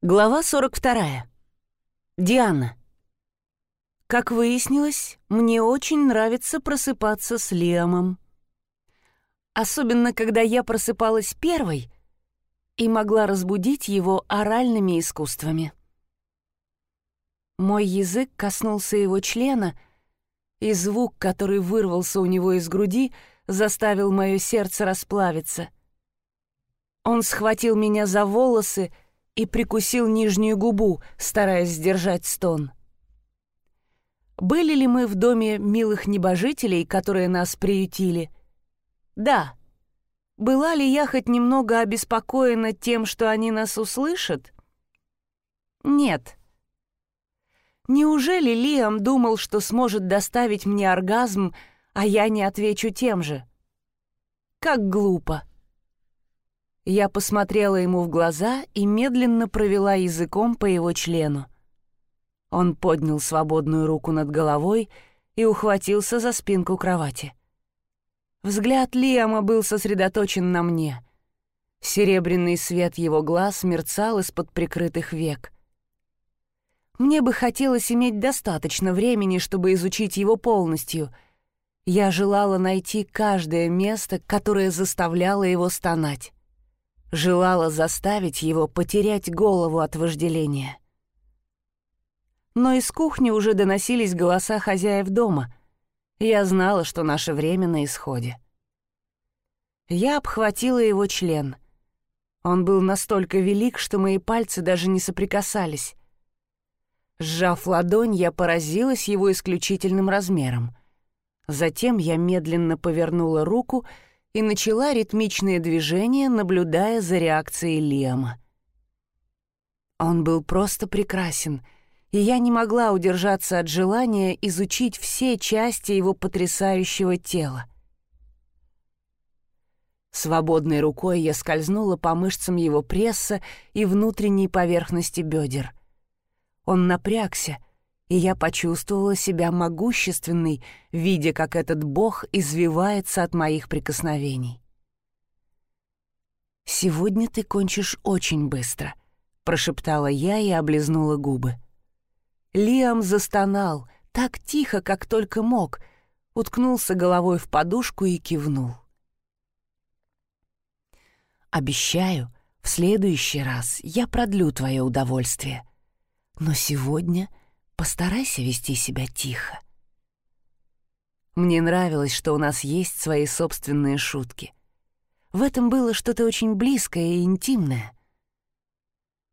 Глава 42. Диана. Как выяснилось, мне очень нравится просыпаться с Лиамом. Особенно, когда я просыпалась первой и могла разбудить его оральными искусствами. Мой язык коснулся его члена, и звук, который вырвался у него из груди, заставил мое сердце расплавиться. Он схватил меня за волосы прикусил нижнюю губу, стараясь сдержать стон. Были ли мы в доме милых небожителей, которые нас приютили? Да. Была ли я хоть немного обеспокоена тем, что они нас услышат? Нет. Неужели Лиам думал, что сможет доставить мне оргазм, а я не отвечу тем же? Как глупо. Я посмотрела ему в глаза и медленно провела языком по его члену. Он поднял свободную руку над головой и ухватился за спинку кровати. Взгляд Лиама был сосредоточен на мне. Серебряный свет его глаз мерцал из-под прикрытых век. Мне бы хотелось иметь достаточно времени, чтобы изучить его полностью. Я желала найти каждое место, которое заставляло его стонать желала заставить его потерять голову от вожделения. Но из кухни уже доносились голоса хозяев дома. Я знала, что наше время на исходе. Я обхватила его член. Он был настолько велик, что мои пальцы даже не соприкасались. Сжав ладонь, я поразилась его исключительным размером. Затем я медленно повернула руку — и начала ритмичные движения, наблюдая за реакцией Лиама. Он был просто прекрасен, и я не могла удержаться от желания изучить все части его потрясающего тела. Свободной рукой я скользнула по мышцам его пресса и внутренней поверхности бедер. Он напрягся — и я почувствовала себя могущественной, видя, как этот бог извивается от моих прикосновений. «Сегодня ты кончишь очень быстро», — прошептала я и облизнула губы. Лиам застонал, так тихо, как только мог, уткнулся головой в подушку и кивнул. «Обещаю, в следующий раз я продлю твое удовольствие. Но сегодня Постарайся вести себя тихо. Мне нравилось, что у нас есть свои собственные шутки. В этом было что-то очень близкое и интимное.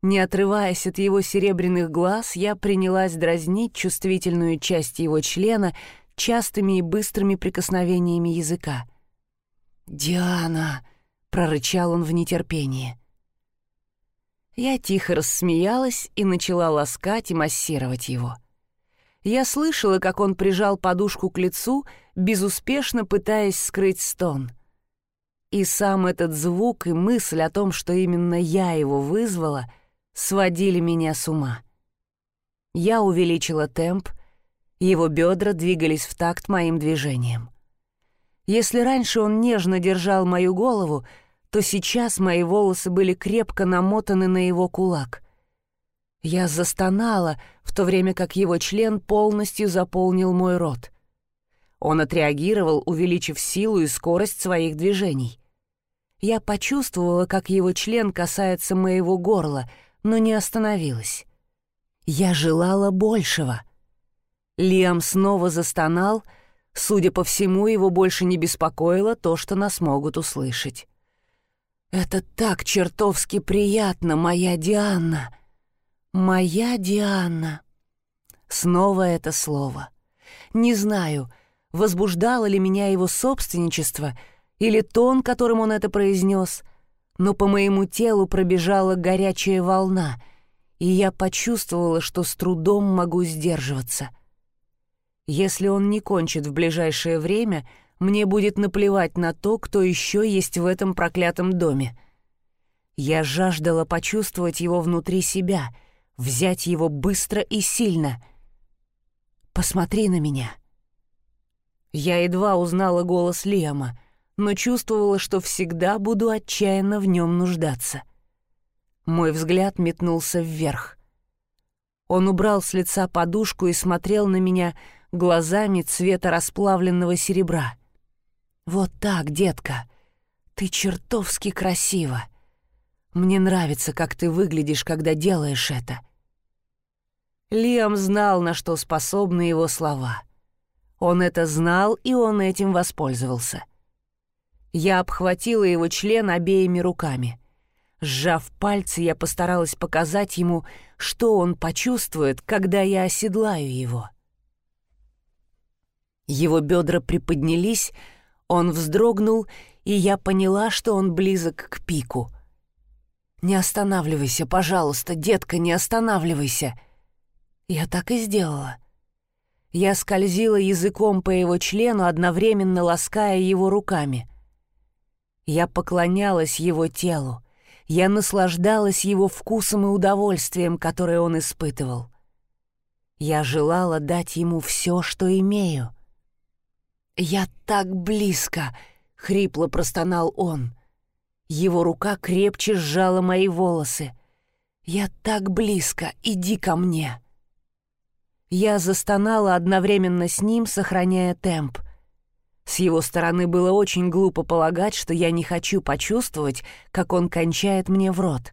Не отрываясь от его серебряных глаз, я принялась дразнить чувствительную часть его члена частыми и быстрыми прикосновениями языка. «Диана!» — прорычал он в нетерпении. Я тихо рассмеялась и начала ласкать и массировать его. Я слышала, как он прижал подушку к лицу, безуспешно пытаясь скрыть стон. И сам этот звук и мысль о том, что именно я его вызвала, сводили меня с ума. Я увеличила темп, его бедра двигались в такт моим движениям. Если раньше он нежно держал мою голову, то сейчас мои волосы были крепко намотаны на его кулак. Я застонала, в то время как его член полностью заполнил мой рот. Он отреагировал, увеличив силу и скорость своих движений. Я почувствовала, как его член касается моего горла, но не остановилась. Я желала большего. Лиам снова застонал, судя по всему, его больше не беспокоило то, что нас могут услышать. «Это так чертовски приятно, моя Диана!» «Моя Диана!» Снова это слово. Не знаю, возбуждало ли меня его собственничество или тон, которым он это произнес, но по моему телу пробежала горячая волна, и я почувствовала, что с трудом могу сдерживаться. Если он не кончит в ближайшее время — мне будет наплевать на то, кто еще есть в этом проклятом доме. Я жаждала почувствовать его внутри себя, взять его быстро и сильно. «Посмотри на меня». Я едва узнала голос Лиама, но чувствовала, что всегда буду отчаянно в нем нуждаться. Мой взгляд метнулся вверх. Он убрал с лица подушку и смотрел на меня глазами цвета расплавленного серебра. «Вот так, детка, ты чертовски красива. Мне нравится, как ты выглядишь, когда делаешь это». Лиам знал, на что способны его слова. Он это знал, и он этим воспользовался. Я обхватила его член обеими руками. Сжав пальцы, я постаралась показать ему, что он почувствует, когда я оседлаю его. Его бедра приподнялись, он вздрогнул, и я поняла, что он близок к пику. «Не останавливайся, пожалуйста, детка, не останавливайся!» Я так и сделала. Я скользила языком по его члену, одновременно лаская его руками. Я поклонялась его телу. Я наслаждалась его вкусом и удовольствием, которое он испытывал. Я желала дать ему все, что имею. «Я так близко!» — хрипло простонал он. Его рука крепче сжала мои волосы. «Я так близко! Иди ко мне!» Я застонала одновременно с ним, сохраняя темп. С его стороны было очень глупо полагать, что я не хочу почувствовать, как он кончает мне в рот.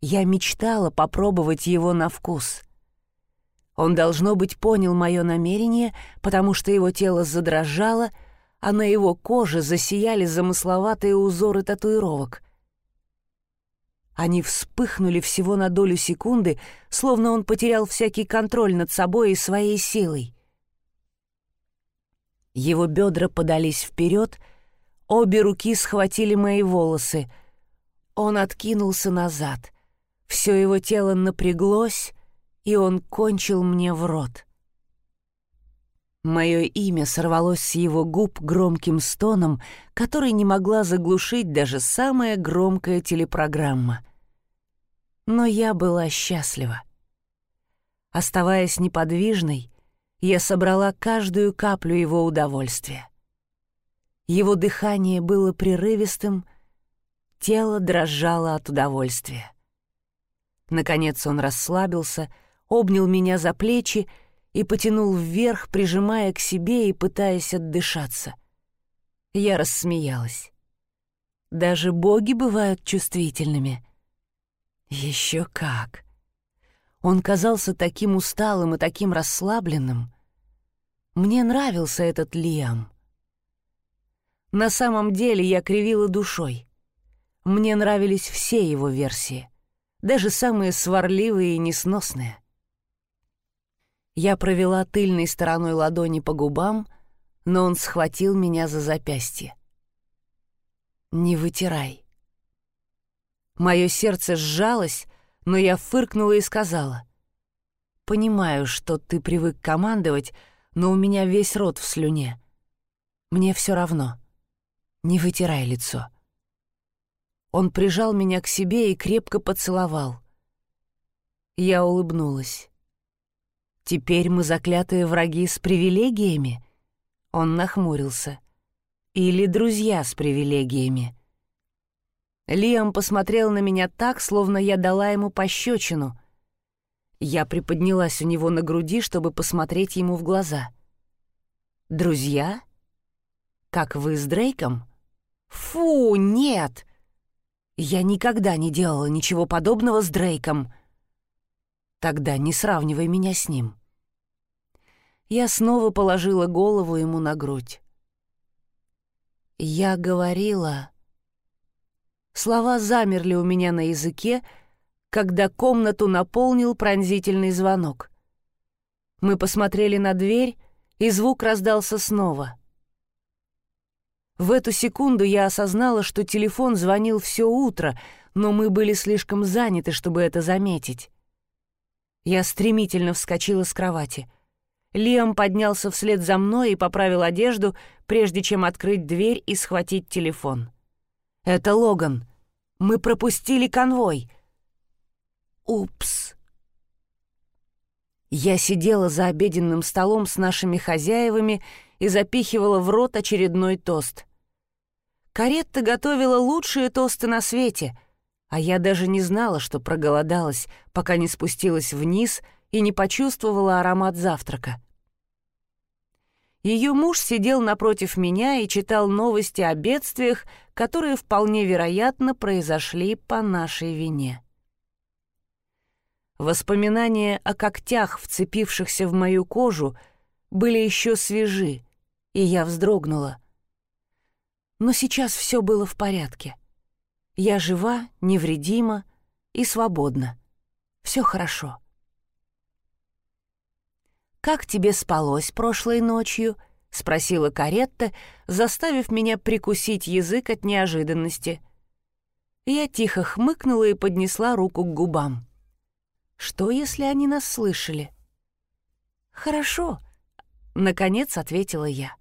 Я мечтала попробовать его на вкус. Он, должно быть, понял мое намерение, потому что его тело задрожало, а на его коже засияли замысловатые узоры татуировок. Они вспыхнули всего на долю секунды, словно он потерял всякий контроль над собой и своей силой. Его бедра подались вперед, обе руки схватили мои волосы. Он откинулся назад. Все его тело напряглось, и он кончил мне в рот. Мое имя сорвалось с его губ громким стоном, который не могла заглушить даже самая громкая телепрограмма. Но я была счастлива. Оставаясь неподвижной, я собрала каждую каплю его удовольствия. Его дыхание было прерывистым, тело дрожало от удовольствия. Наконец он расслабился, обнял меня за плечи и потянул вверх, прижимая к себе и пытаясь отдышаться. Я рассмеялась. Даже боги бывают чувствительными. Еще как! Он казался таким усталым и таким расслабленным. Мне нравился этот Лиам. На самом деле я кривила душой. Мне нравились все его версии, даже самые сварливые и несносные. Я провела тыльной стороной ладони по губам, но он схватил меня за запястье. «Не вытирай». Мое сердце сжалось, но я фыркнула и сказала. «Понимаю, что ты привык командовать, но у меня весь рот в слюне. Мне все равно. Не вытирай лицо». Он прижал меня к себе и крепко поцеловал. Я улыбнулась. «Теперь мы заклятые враги с привилегиями?» Он нахмурился. «Или друзья с привилегиями?» Лиам посмотрел на меня так, словно я дала ему пощечину. Я приподнялась у него на груди, чтобы посмотреть ему в глаза. «Друзья? Как вы с Дрейком?» «Фу, нет!» «Я никогда не делала ничего подобного с Дрейком». «Тогда не сравнивай меня с ним». Я снова положила голову ему на грудь. «Я говорила...» Слова замерли у меня на языке, когда комнату наполнил пронзительный звонок. Мы посмотрели на дверь, и звук раздался снова. В эту секунду я осознала, что телефон звонил все утро, но мы были слишком заняты, чтобы это заметить. Я стремительно вскочила с кровати. Лиам поднялся вслед за мной и поправил одежду, прежде чем открыть дверь и схватить телефон. «Это Логан. Мы пропустили конвой». «Упс». Я сидела за обеденным столом с нашими хозяевами и запихивала в рот очередной тост. Каретта готовила лучшие тосты на свете, А я даже не знала, что проголодалась, пока не спустилась вниз и не почувствовала аромат завтрака. Ее муж сидел напротив меня и читал новости о бедствиях, которые вполне вероятно произошли по нашей вине. Воспоминания о когтях, вцепившихся в мою кожу, были еще свежи, и я вздрогнула. Но сейчас все было в порядке. Я жива, невредима и свободна. Все хорошо. «Как тебе спалось прошлой ночью?» — спросила Каретта, заставив меня прикусить язык от неожиданности. Я тихо хмыкнула и поднесла руку к губам. «Что, если они нас слышали?» «Хорошо», — наконец ответила я.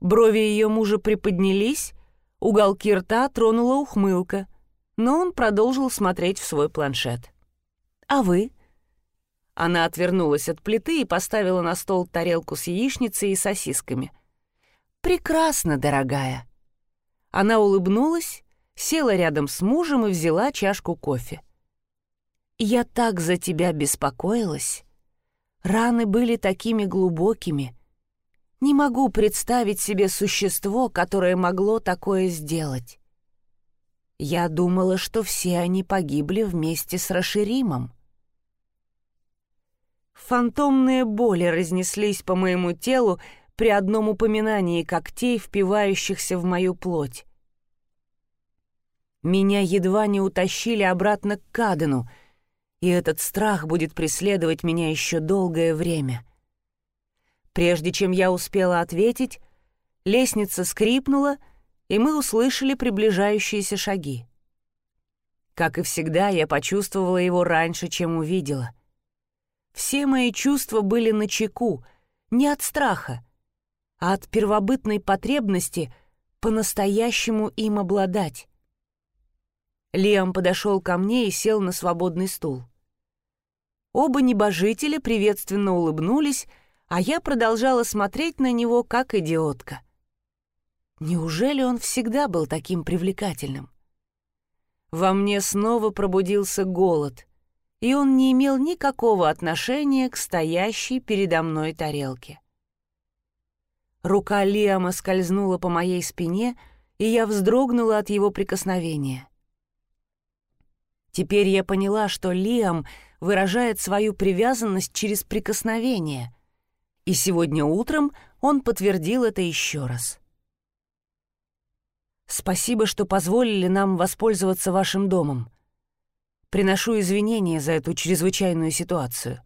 Брови ее мужа приподнялись, уголки рта тронула ухмылка, но он продолжил смотреть в свой планшет. «А вы?» Она отвернулась от плиты и поставила на стол тарелку с яичницей и сосисками. «Прекрасно, дорогая!» Она улыбнулась, села рядом с мужем и взяла чашку кофе. «Я так за тебя беспокоилась. Раны были такими глубокими. Не могу представить себе существо, которое могло такое сделать. Я думала, что все они погибли вместе с Раширимом. Фантомные боли разнеслись по моему телу при одном упоминании когтей, впивающихся в мою плоть. Меня едва не утащили обратно к Кадену, и этот страх будет преследовать меня еще долгое время. Прежде чем я успела ответить, лестница скрипнула, и мы услышали приближающиеся шаги. Как и всегда, я почувствовала его раньше, чем увидела — все мои чувства были на чеку, не от страха, а от первобытной потребности по-настоящему им обладать. Лиам подошел ко мне и сел на свободный стул. Оба небожителя приветственно улыбнулись, а я продолжала смотреть на него, как идиотка. Неужели он всегда был таким привлекательным? Во мне снова пробудился голод — и он не имел никакого отношения к стоящей передо мной тарелке. Рука Лиама скользнула по моей спине, и я вздрогнула от его прикосновения. Теперь я поняла, что Лиам выражает свою привязанность через прикосновение, и сегодня утром он подтвердил это еще раз. «Спасибо, что позволили нам воспользоваться вашим домом», Приношу извинения за эту чрезвычайную ситуацию.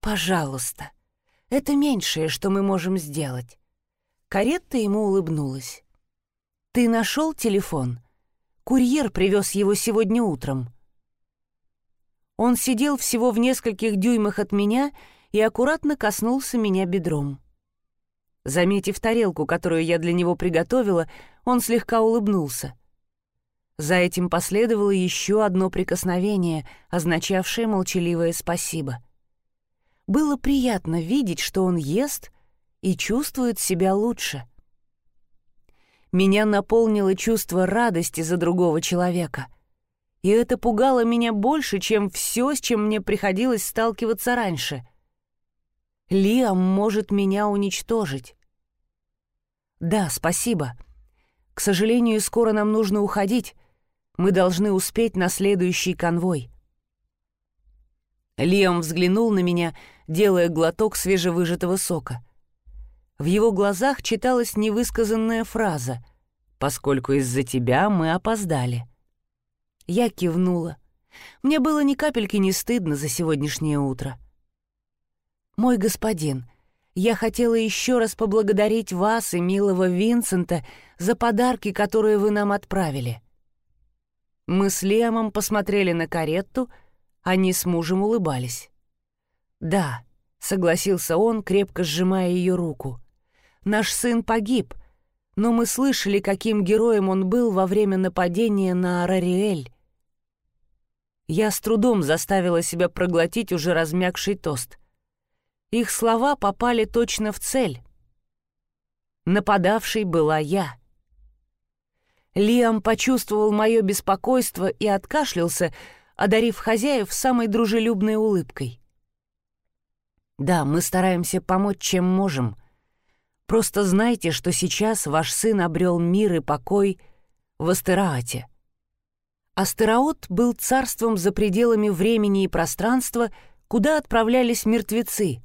Пожалуйста, это меньшее, что мы можем сделать. Каретта ему улыбнулась. Ты нашел телефон? Курьер привез его сегодня утром. Он сидел всего в нескольких дюймах от меня и аккуратно коснулся меня бедром. Заметив тарелку, которую я для него приготовила, он слегка улыбнулся. За этим последовало еще одно прикосновение, означавшее молчаливое спасибо. Было приятно видеть, что он ест и чувствует себя лучше. Меня наполнило чувство радости за другого человека. И это пугало меня больше, чем все, с чем мне приходилось сталкиваться раньше. Лиам может меня уничтожить. Да, спасибо. К сожалению, скоро нам нужно уходить, мы должны успеть на следующий конвой. Лиам взглянул на меня, делая глоток свежевыжатого сока. В его глазах читалась невысказанная фраза «Поскольку из-за тебя мы опоздали». Я кивнула. Мне было ни капельки не стыдно за сегодняшнее утро. «Мой господин», я хотела еще раз поблагодарить вас и милого Винсента за подарки, которые вы нам отправили. Мы с Лемом посмотрели на каретту, они с мужем улыбались. «Да», — согласился он, крепко сжимая ее руку. «Наш сын погиб, но мы слышали, каким героем он был во время нападения на Арариэль». Я с трудом заставила себя проглотить уже размягший тост. Их слова попали точно в цель. Нападавшей была я. Лиам почувствовал мое беспокойство и откашлялся, одарив хозяев самой дружелюбной улыбкой. «Да, мы стараемся помочь, чем можем. Просто знайте, что сейчас ваш сын обрел мир и покой в Астераате. Астераот был царством за пределами времени и пространства, куда отправлялись мертвецы,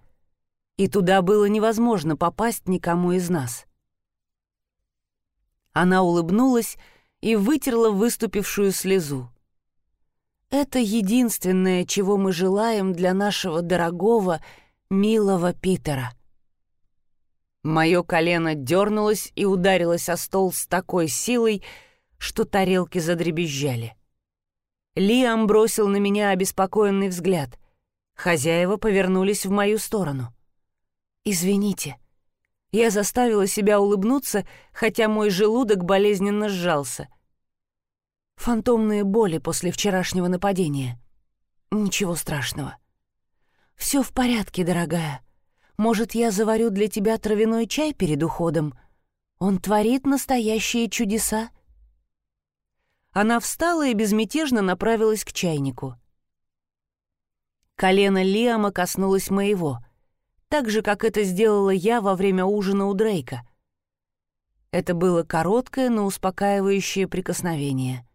и туда было невозможно попасть никому из нас». Она улыбнулась и вытерла выступившую слезу. «Это единственное, чего мы желаем для нашего дорогого, милого Питера». Мое колено дернулось и ударилось о стол с такой силой, что тарелки задребезжали. Лиам бросил на меня обеспокоенный взгляд. Хозяева повернулись в мою сторону. «Извините», я заставила себя улыбнуться, хотя мой желудок болезненно сжался. Фантомные боли после вчерашнего нападения. Ничего страшного. «Все в порядке, дорогая. Может, я заварю для тебя травяной чай перед уходом? Он творит настоящие чудеса». Она встала и безмятежно направилась к чайнику. Колено Лиама коснулось моего — так же, как это сделала я во время ужина у Дрейка. Это было короткое, но успокаивающее прикосновение,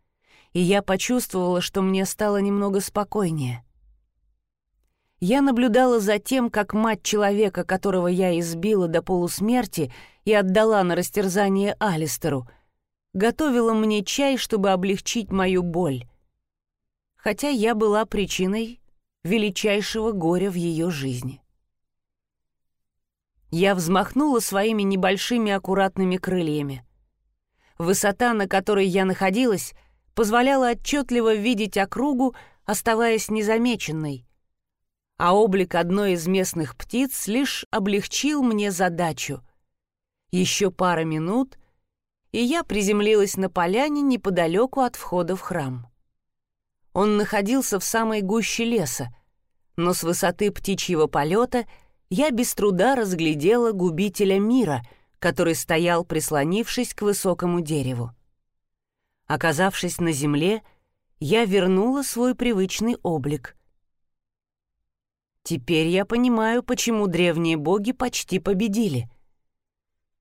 и я почувствовала, что мне стало немного спокойнее. Я наблюдала за тем, как мать человека, которого я избила до полусмерти и отдала на растерзание Алистеру, готовила мне чай, чтобы облегчить мою боль. Хотя я была причиной величайшего горя в ее жизни. Я взмахнула своими небольшими аккуратными крыльями. Высота, на которой я находилась, позволяла отчетливо видеть округу, оставаясь незамеченной. А облик одной из местных птиц лишь облегчил мне задачу. Еще пара минут, и я приземлилась на поляне неподалеку от входа в храм. Он находился в самой гуще леса, но с высоты птичьего полета — я без труда разглядела губителя мира, который стоял, прислонившись к высокому дереву. Оказавшись на земле, я вернула свой привычный облик. Теперь я понимаю, почему древние боги почти победили.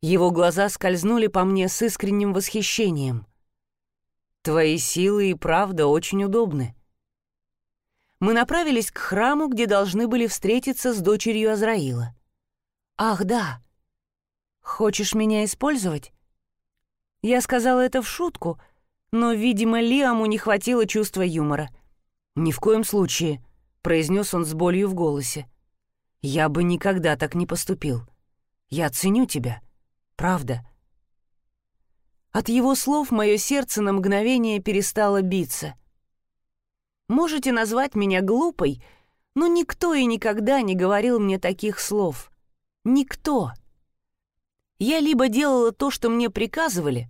Его глаза скользнули по мне с искренним восхищением. «Твои силы и правда очень удобны мы направились к храму, где должны были встретиться с дочерью Азраила. «Ах, да! Хочешь меня использовать?» Я сказала это в шутку, но, видимо, Лиаму не хватило чувства юмора. «Ни в коем случае», — произнес он с болью в голосе. «Я бы никогда так не поступил. Я ценю тебя. Правда». От его слов мое сердце на мгновение перестало биться — Можете назвать меня глупой, но никто и никогда не говорил мне таких слов. Никто. Я либо делала то, что мне приказывали,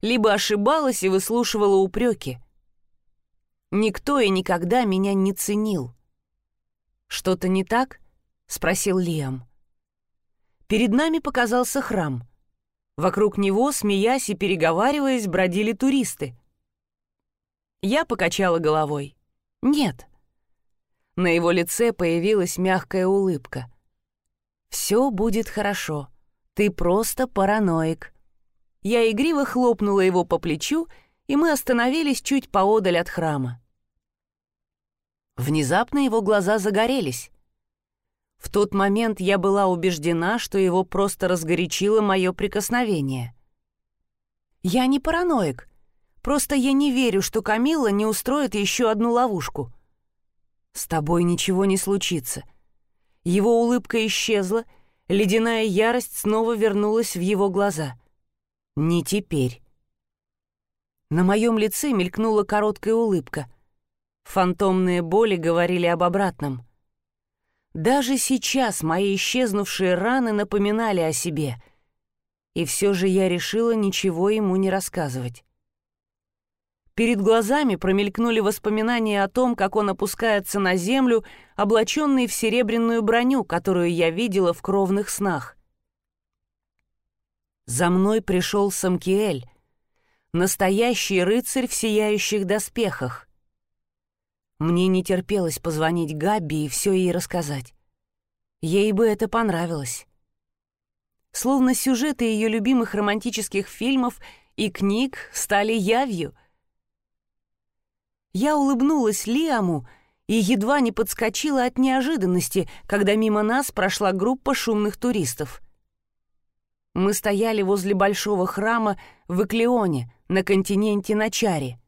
либо ошибалась и выслушивала упреки. Никто и никогда меня не ценил. «Что-то не так?» — спросил Лиам. Перед нами показался храм. Вокруг него, смеясь и переговариваясь, бродили туристы. Я покачала головой. «Нет». На его лице появилась мягкая улыбка. «Все будет хорошо. Ты просто параноик». Я игриво хлопнула его по плечу, и мы остановились чуть поодаль от храма. Внезапно его глаза загорелись. В тот момент я была убеждена, что его просто разгорячило мое прикосновение. «Я не параноик», Просто я не верю, что Камилла не устроит еще одну ловушку. С тобой ничего не случится. Его улыбка исчезла, ледяная ярость снова вернулась в его глаза. Не теперь. На моем лице мелькнула короткая улыбка. Фантомные боли говорили об обратном. Даже сейчас мои исчезнувшие раны напоминали о себе. И все же я решила ничего ему не рассказывать. Перед глазами промелькнули воспоминания о том, как он опускается на землю, облаченный в серебряную броню, которую я видела в кровных снах. За мной пришел Самкиэль. Настоящий рыцарь в сияющих доспехах. Мне не терпелось позвонить Габби и все ей рассказать. Ей бы это понравилось. Словно сюжеты ее любимых романтических фильмов и книг стали явью. Я улыбнулась Лиаму и едва не подскочила от неожиданности, когда мимо нас прошла группа шумных туристов. Мы стояли возле большого храма в Эклеоне, на континенте Начари.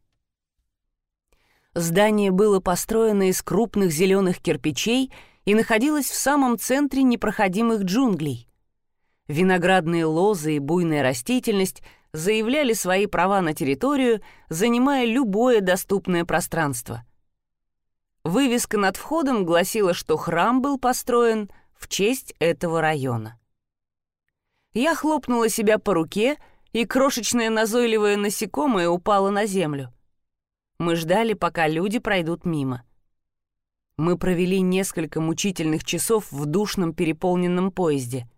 Здание было построено из крупных зеленых кирпичей и находилось в самом центре непроходимых джунглей. Виноградные лозы и буйная растительность заявляли свои права на территорию, занимая любое доступное пространство. Вывеска над входом гласила, что храм был построен в честь этого района. Я хлопнула себя по руке, и крошечное назойливое насекомое упало на землю. Мы ждали, пока люди пройдут мимо. Мы провели несколько мучительных часов в душном переполненном поезде.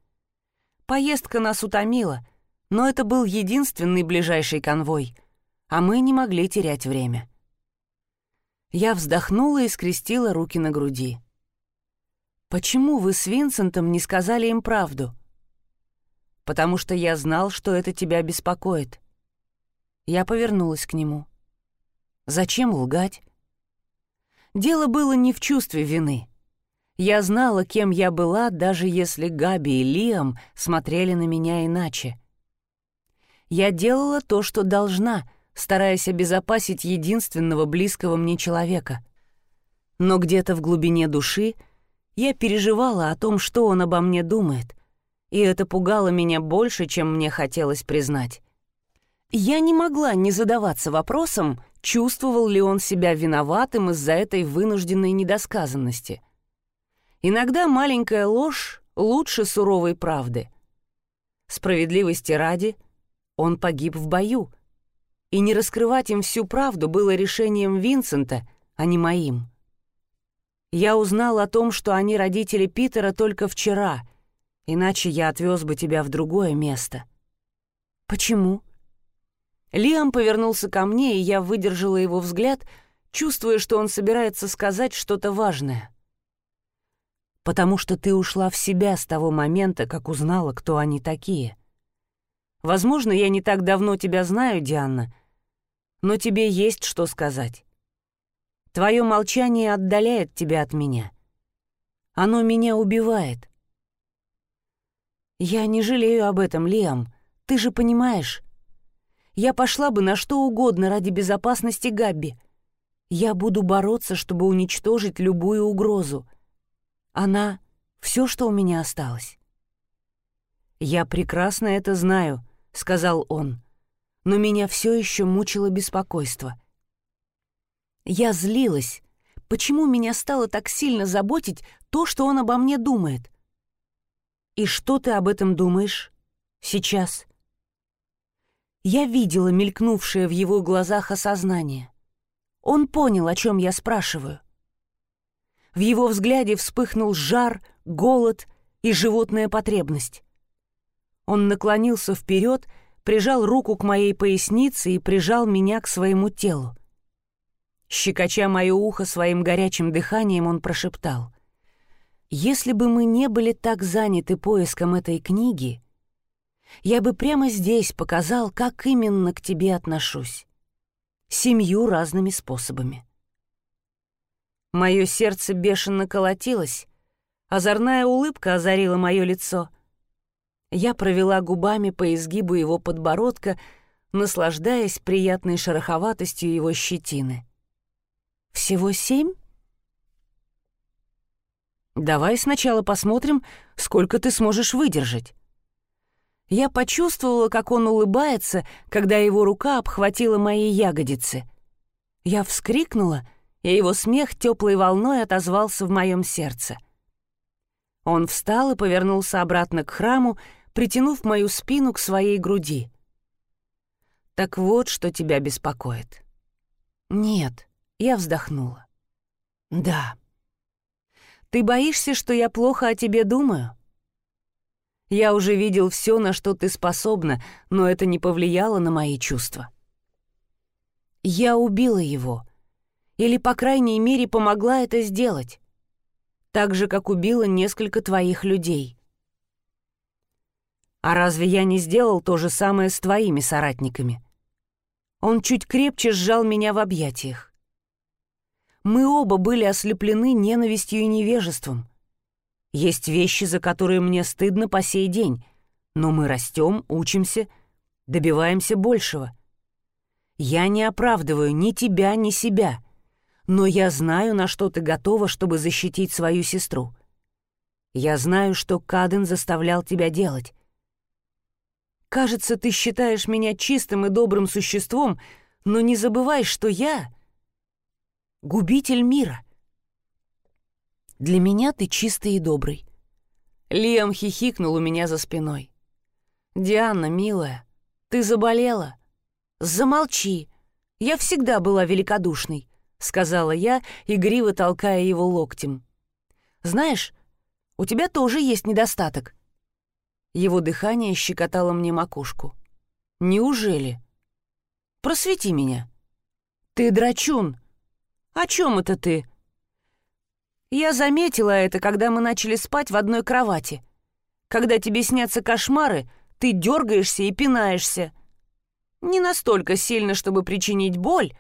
Поездка нас утомила, но это был единственный ближайший конвой, а мы не могли терять время. Я вздохнула и скрестила руки на груди. «Почему вы с Винсентом не сказали им правду?» «Потому что я знал, что это тебя беспокоит». Я повернулась к нему. Зачем лгать? Дело было не в чувстве вины. Я знала, кем я была, даже если Габи и Лиам смотрели на меня иначе. Я делала то, что должна, стараясь обезопасить единственного близкого мне человека. Но где-то в глубине души я переживала о том, что он обо мне думает, и это пугало меня больше, чем мне хотелось признать. Я не могла не задаваться вопросом, чувствовал ли он себя виноватым из-за этой вынужденной недосказанности. Иногда маленькая ложь лучше суровой правды. Справедливости ради, он погиб в бою, и не раскрывать им всю правду было решением Винсента, а не моим. Я узнал о том, что они родители Питера только вчера, иначе я отвез бы тебя в другое место. Почему? Лиам повернулся ко мне, и я выдержала его взгляд, чувствуя, что он собирается сказать что-то важное. «Потому что ты ушла в себя с того момента, как узнала, кто они такие. Возможно, я не так давно тебя знаю, Диана, но тебе есть что сказать. Твое молчание отдаляет тебя от меня. Оно меня убивает». «Я не жалею об этом, Лиам, ты же понимаешь». Я пошла бы на что угодно ради безопасности Габби. Я буду бороться, чтобы уничтожить любую угрозу. Она — все, что у меня осталось. «Я прекрасно это знаю», — сказал он, но меня все еще мучило беспокойство. Я злилась. Почему меня стало так сильно заботить то, что он обо мне думает? «И что ты об этом думаешь? Сейчас?» Я видела мелькнувшее в его глазах осознание. Он понял, о чем я спрашиваю. В его взгляде вспыхнул жар, голод и животная потребность. Он наклонился вперед, прижал руку к моей пояснице и прижал меня к своему телу. Щекоча мое ухо своим горячим дыханием, он прошептал. «Если бы мы не были так заняты поиском этой книги, я бы прямо здесь показал, как именно к тебе отношусь. Семью разными способами. Мое сердце бешено колотилось, озорная улыбка озарила мое лицо. Я провела губами по изгибу его подбородка, наслаждаясь приятной шероховатостью его щетины. «Всего семь?» «Давай сначала посмотрим, сколько ты сможешь выдержать». Я почувствовала, как он улыбается, когда его рука обхватила мои ягодицы. Я вскрикнула, и его смех теплой волной отозвался в моем сердце. Он встал и повернулся обратно к храму, притянув мою спину к своей груди. «Так вот, что тебя беспокоит». «Нет», — я вздохнула. «Да». «Ты боишься, что я плохо о тебе думаю?» Я уже видел все, на что ты способна, но это не повлияло на мои чувства. Я убила его. Или, по крайней мере, помогла это сделать. Так же, как убила несколько твоих людей. А разве я не сделал то же самое с твоими соратниками? Он чуть крепче сжал меня в объятиях. Мы оба были ослеплены ненавистью и невежеством. Есть вещи, за которые мне стыдно по сей день, но мы растем, учимся, добиваемся большего. Я не оправдываю ни тебя, ни себя, но я знаю, на что ты готова, чтобы защитить свою сестру. Я знаю, что Каден заставлял тебя делать. Кажется, ты считаешь меня чистым и добрым существом, но не забывай, что я — губитель мира. Для меня ты чистый и добрый. Лиам хихикнул у меня за спиной. «Диана, милая, ты заболела?» «Замолчи! Я всегда была великодушной», — сказала я, игриво толкая его локтем. «Знаешь, у тебя тоже есть недостаток». Его дыхание щекотало мне макушку. «Неужели?» «Просвети меня». «Ты драчун». «О чем это ты?» Я заметила это, когда мы начали спать в одной кровати. Когда тебе снятся кошмары, ты дергаешься и пинаешься. Не настолько сильно, чтобы причинить боль,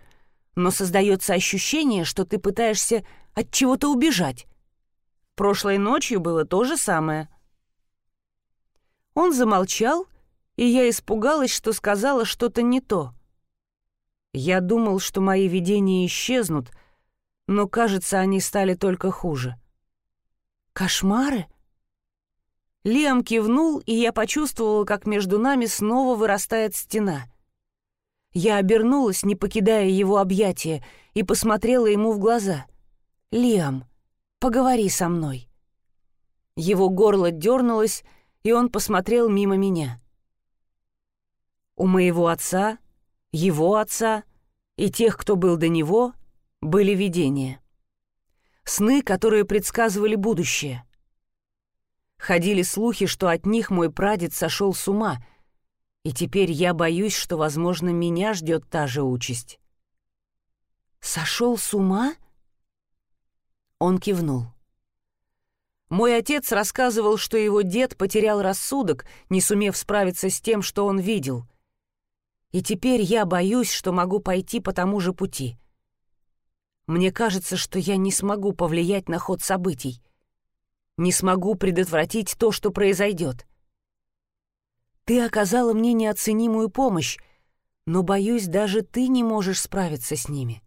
но создается ощущение, что ты пытаешься от чего-то убежать. Прошлой ночью было то же самое. Он замолчал, и я испугалась, что сказала что-то не то. Я думал, что мои видения исчезнут, но, кажется, они стали только хуже. «Кошмары?» Лиам кивнул, и я почувствовала, как между нами снова вырастает стена. Я обернулась, не покидая его объятия, и посмотрела ему в глаза. «Лиам, поговори со мной». Его горло дернулось, и он посмотрел мимо меня. У моего отца, его отца и тех, кто был до него — были видения. Сны, которые предсказывали будущее. Ходили слухи, что от них мой прадед сошел с ума, и теперь я боюсь, что, возможно, меня ждет та же участь. «Сошел с ума?» Он кивнул. Мой отец рассказывал, что его дед потерял рассудок, не сумев справиться с тем, что он видел. И теперь я боюсь, что могу пойти по тому же пути. Мне кажется, что я не смогу повлиять на ход событий. Не смогу предотвратить то, что произойдет. Ты оказала мне неоценимую помощь, но, боюсь, даже ты не можешь справиться с ними.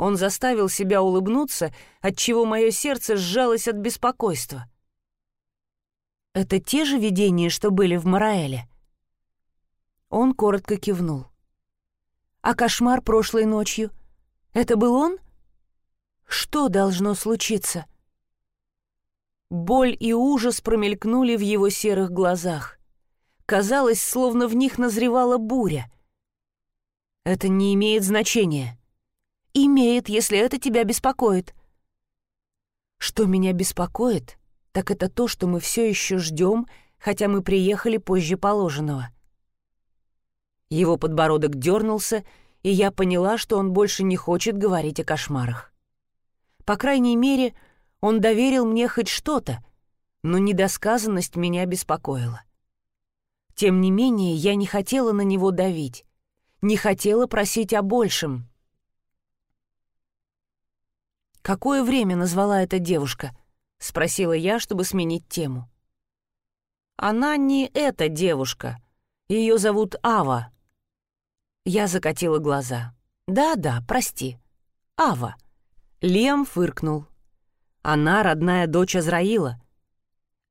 Он заставил себя улыбнуться, отчего мое сердце сжалось от беспокойства. «Это те же видения, что были в Мараэле?» Он коротко кивнул. «А кошмар прошлой ночью?» Это был он? Что должно случиться? Боль и ужас промелькнули в его серых глазах. Казалось, словно в них назревала буря. Это не имеет значения. Имеет, если это тебя беспокоит. Что меня беспокоит, так это то, что мы все еще ждем, хотя мы приехали позже положенного. Его подбородок дернулся, и я поняла, что он больше не хочет говорить о кошмарах. По крайней мере, он доверил мне хоть что-то, но недосказанность меня беспокоила. Тем не менее, я не хотела на него давить, не хотела просить о большем. «Какое время назвала эта девушка?» — спросила я, чтобы сменить тему. «Она не эта девушка. Ее зовут Ава», я закатила глаза. «Да-да, прости. Ава». Лем фыркнул. «Она родная дочь Азраила.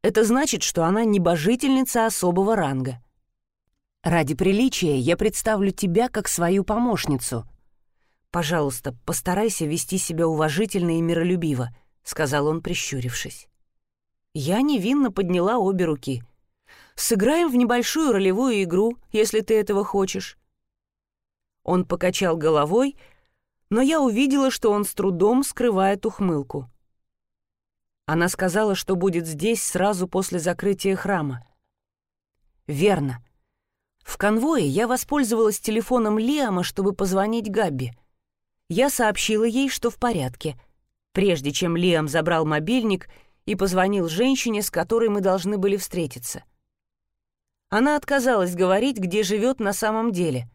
Это значит, что она небожительница особого ранга. Ради приличия я представлю тебя как свою помощницу. Пожалуйста, постарайся вести себя уважительно и миролюбиво», — сказал он, прищурившись. Я невинно подняла обе руки. «Сыграем в небольшую ролевую игру, если ты этого хочешь. Он покачал головой, но я увидела, что он с трудом скрывает ухмылку. Она сказала, что будет здесь сразу после закрытия храма. Верно. В конвое я воспользовалась телефоном Лиама, чтобы позвонить Габби. Я сообщила ей, что в порядке, прежде чем Лиам забрал мобильник и позвонил женщине, с которой мы должны были встретиться. Она отказалась говорить, где живет на самом деле.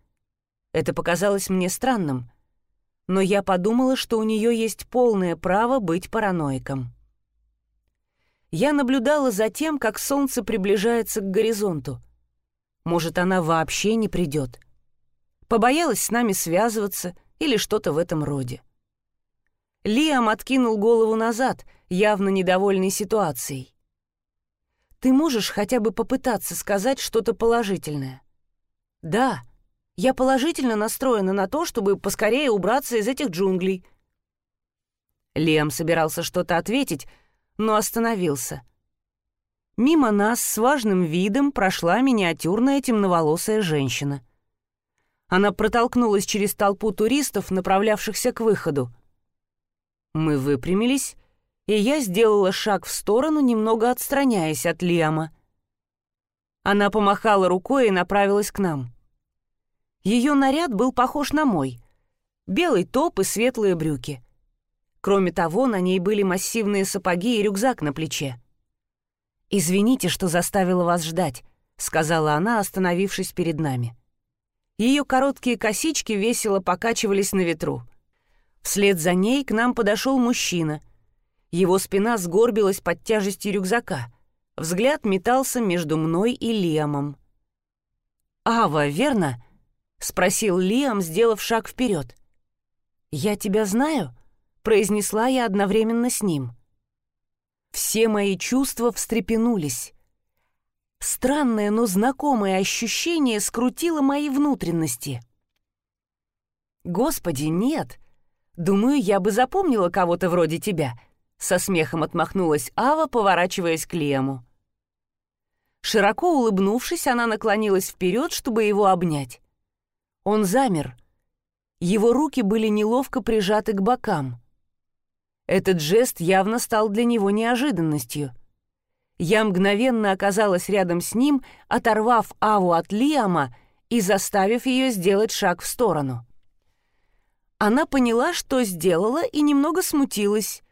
Это показалось мне странным, но я подумала, что у нее есть полное право быть параноиком. Я наблюдала за тем, как солнце приближается к горизонту — может, она вообще не придет. Побоялась с нами связываться или что-то в этом роде. Лиам откинул голову назад, явно недовольный ситуацией. «Ты можешь хотя бы попытаться сказать что-то положительное?» «Да, я положительно настроена на то, чтобы поскорее убраться из этих джунглей». Лиам собирался что-то ответить, но остановился — Мимо нас с важным видом прошла миниатюрная темноволосая женщина. Она протолкнулась через толпу туристов, направлявшихся к выходу. Мы выпрямились, и я сделала шаг в сторону, немного отстраняясь от Лиама. Она помахала рукой и направилась к нам. Ее наряд был похож на мой. Белый топ и светлые брюки. Кроме того, на ней были массивные сапоги и рюкзак на плече. «Извините, что заставила вас ждать», — сказала она, остановившись перед нами. Ее короткие косички весело покачивались на ветру. Вслед за ней к нам подошел мужчина. Его спина сгорбилась под тяжестью рюкзака. Взгляд метался между мной и Лиамом. «Ава, верно?» — спросил Лиам, сделав шаг вперед. «Я тебя знаю?» — произнесла я одновременно с ним. — все мои чувства встрепенулись. Странное, но знакомое ощущение скрутило мои внутренности. «Господи, нет! Думаю, я бы запомнила кого-то вроде тебя», — со смехом отмахнулась Ава, поворачиваясь к Лему. Широко улыбнувшись, она наклонилась вперед, чтобы его обнять. Он замер. Его руки были неловко прижаты к бокам. Этот жест явно стал для него неожиданностью. Я мгновенно оказалась рядом с ним, оторвав Аву от Лиама и заставив ее сделать шаг в сторону. Она поняла, что сделала, и немного смутилась.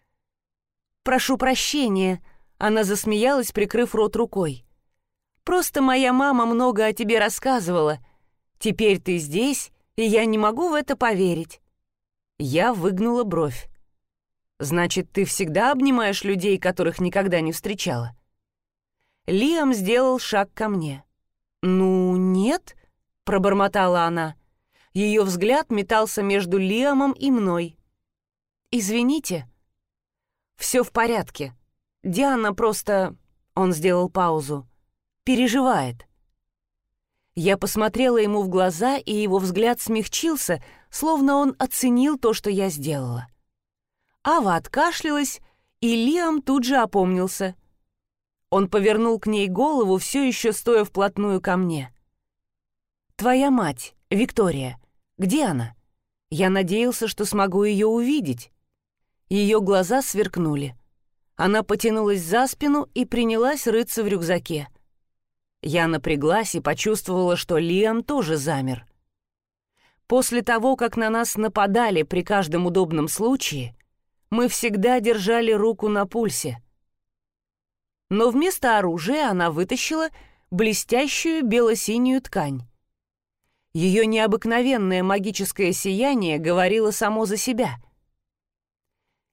«Прошу прощения», — она засмеялась, прикрыв рот рукой. «Просто моя мама много о тебе рассказывала. Теперь ты здесь, и я не могу в это поверить». Я выгнула бровь. Значит, ты всегда обнимаешь людей, которых никогда не встречала?» Лиам сделал шаг ко мне. «Ну, нет», — пробормотала она. Ее взгляд метался между Лиамом и мной. «Извините». «Все в порядке. Диана просто...» Он сделал паузу. «Переживает». Я посмотрела ему в глаза, и его взгляд смягчился, словно он оценил то, что я сделала. Ава откашлялась, и Лиам тут же опомнился. Он повернул к ней голову, все еще стоя вплотную ко мне. «Твоя мать, Виктория, где она? Я надеялся, что смогу ее увидеть». Ее глаза сверкнули. Она потянулась за спину и принялась рыться в рюкзаке. Я напряглась и почувствовала, что Лиам тоже замер. После того, как на нас нападали при каждом удобном случае, мы всегда держали руку на пульсе. Но вместо оружия она вытащила блестящую бело-синюю ткань. Ее необыкновенное магическое сияние говорило само за себя.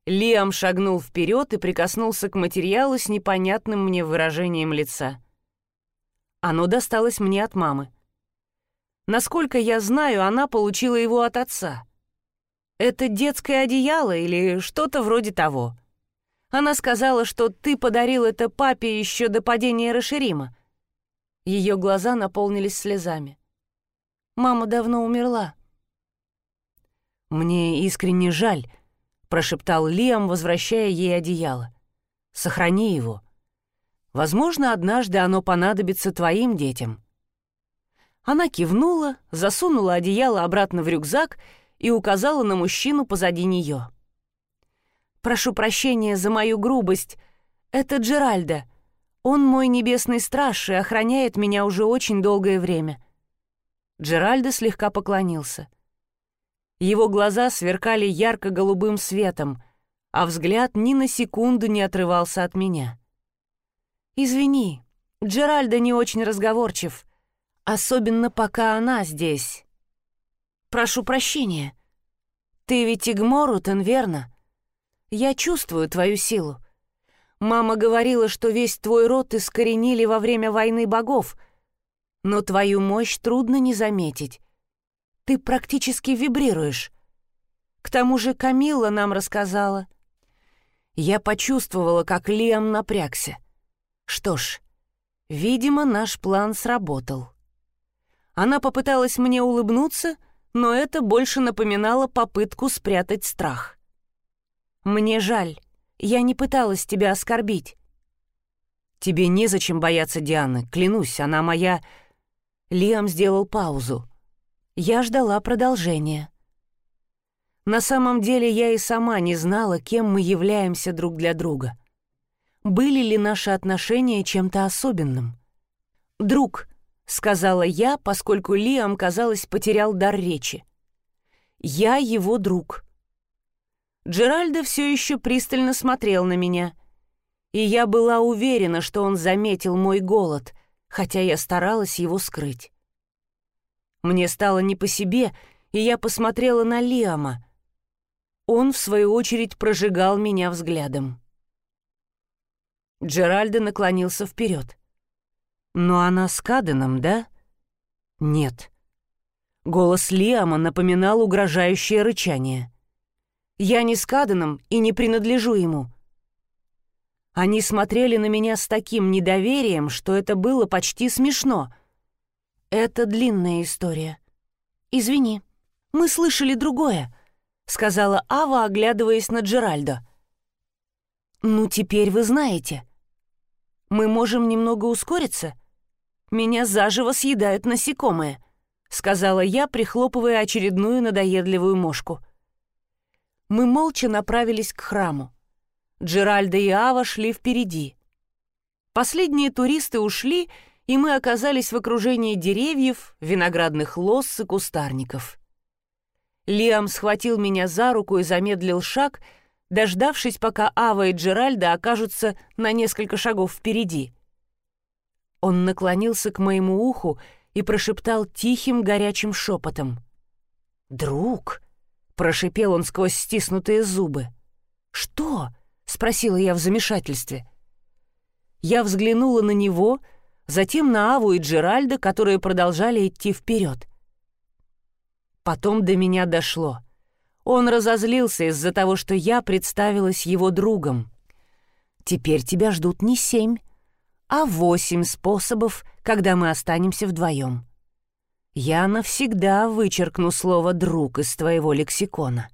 Лиам шагнул вперед и прикоснулся к материалу с непонятным мне выражением лица. Оно досталось мне от мамы. Насколько я знаю, она получила его от отца — это детское одеяло или что-то вроде того. Она сказала, что ты подарил это папе еще до падения Рашерима. Ее глаза наполнились слезами. Мама давно умерла. «Мне искренне жаль», — прошептал Лиам, возвращая ей одеяло. «Сохрани его. Возможно, однажды оно понадобится твоим детям». Она кивнула, засунула одеяло обратно в рюкзак и указала на мужчину позади нее. «Прошу прощения за мою грубость. Это Джеральда. Он мой небесный страж и охраняет меня уже очень долгое время. Джеральдо слегка поклонился. Его глаза сверкали ярко-голубым светом, а взгляд ни на секунду не отрывался от меня. «Извини, Джеральдо не очень разговорчив, особенно пока она здесь. Прошу прощения. Ты ведь Игморутен, верно? Я чувствую твою силу. Мама говорила, что весь твой род искоренили во время войны богов, но твою мощь трудно не заметить. Ты практически вибрируешь. К тому же Камилла нам рассказала. Я почувствовала, как Лиам напрягся. Что ж, видимо, наш план сработал. Она попыталась мне улыбнуться, но это больше напоминало попытку спрятать страх. «Мне жаль, я не пыталась тебя оскорбить». «Тебе незачем бояться Дианы, клянусь, она моя...» Лиам сделал паузу. Я ждала продолжения. На самом деле я и сама не знала, кем мы являемся друг для друга. Были ли наши отношения чем-то особенным? «Друг», — сказала я, поскольку Лиам, казалось, потерял дар речи. «Я его друг». Джеральдо все еще пристально смотрел на меня, и я была уверена, что он заметил мой голод, хотя я старалась его скрыть. Мне стало не по себе, и я посмотрела на Лиама. Он, в свою очередь, прожигал меня взглядом. Джеральдо наклонился вперед. «Но она с Каденом, да?» «Нет». Голос Лиама напоминал угрожающее рычание. «Я не с Каденом и не принадлежу ему». Они смотрели на меня с таким недоверием, что это было почти смешно — «Это длинная история. Извини, мы слышали другое», — сказала Ава, оглядываясь на Джеральдо. «Ну, теперь вы знаете. Мы можем немного ускориться? Меня заживо съедают насекомые», — сказала я, прихлопывая очередную надоедливую мошку. Мы молча направились к храму. Джеральдо и Ава шли впереди. Последние туристы ушли, и мы оказались в окружении деревьев, виноградных лоз и кустарников. Лиам схватил меня за руку и замедлил шаг, дождавшись, пока Ава и Джеральда окажутся на несколько шагов впереди. Он наклонился к моему уху и прошептал тихим горячим шепотом. «Друг!» — прошипел он сквозь стиснутые зубы. «Что?» — спросила я в замешательстве. Я взглянула на него — затем на Аву и Джеральда, которые продолжали идти вперед. Потом до меня дошло. Он разозлился из-за того, что я представилась его другом. Теперь тебя ждут не семь, а восемь способов, когда мы останемся вдвоем. Я навсегда вычеркну слово «друг» из твоего лексикона.